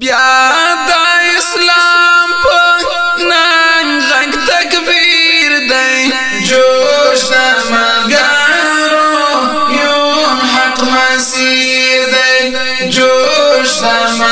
بیا د إسلام په نن غږ تکبیر دی جوش د یو حق مسیر دی جوش د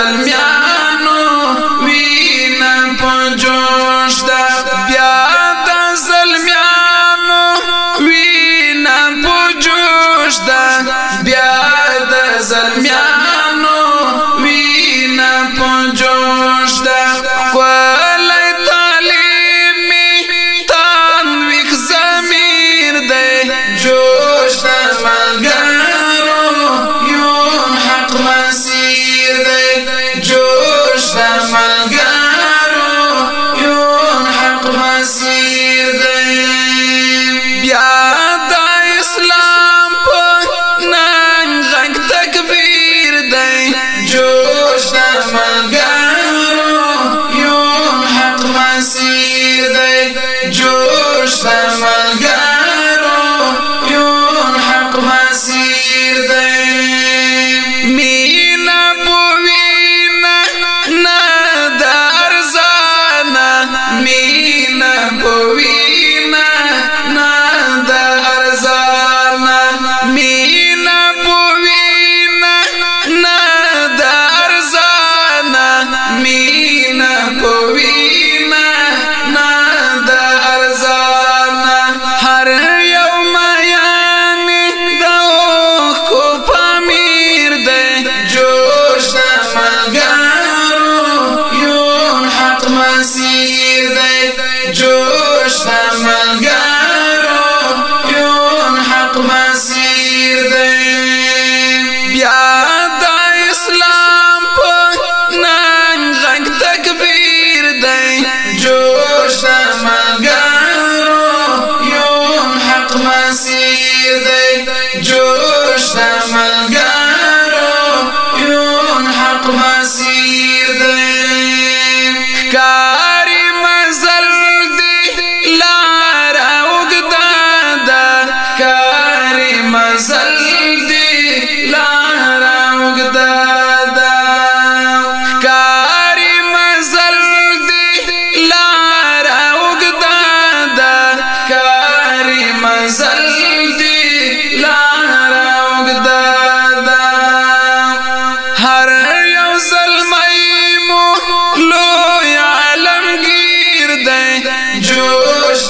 سلمیا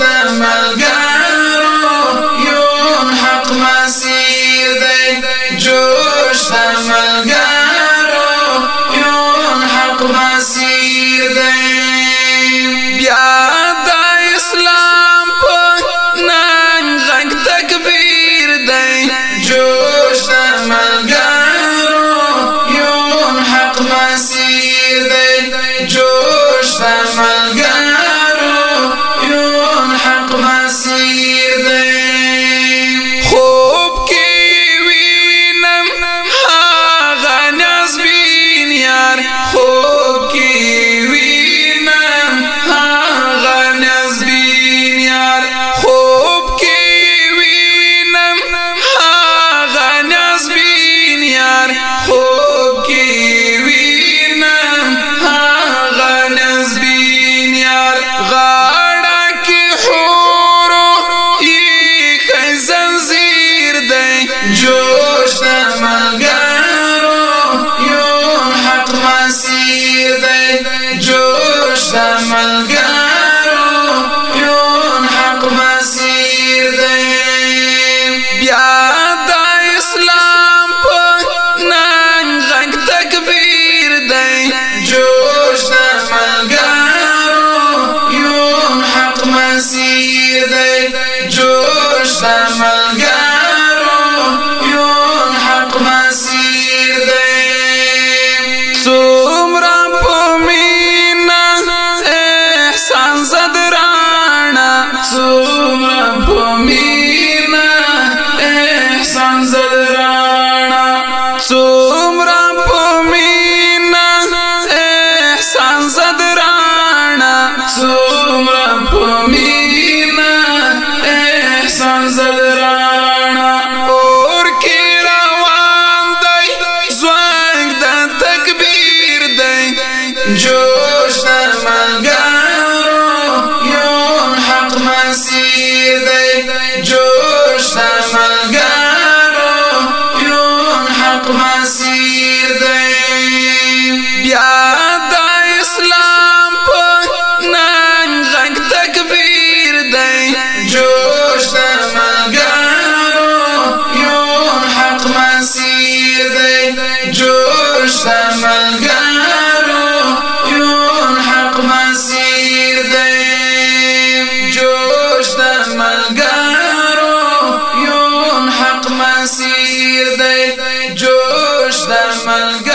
سملګر Shamala. مسیر دی جوش د ملګر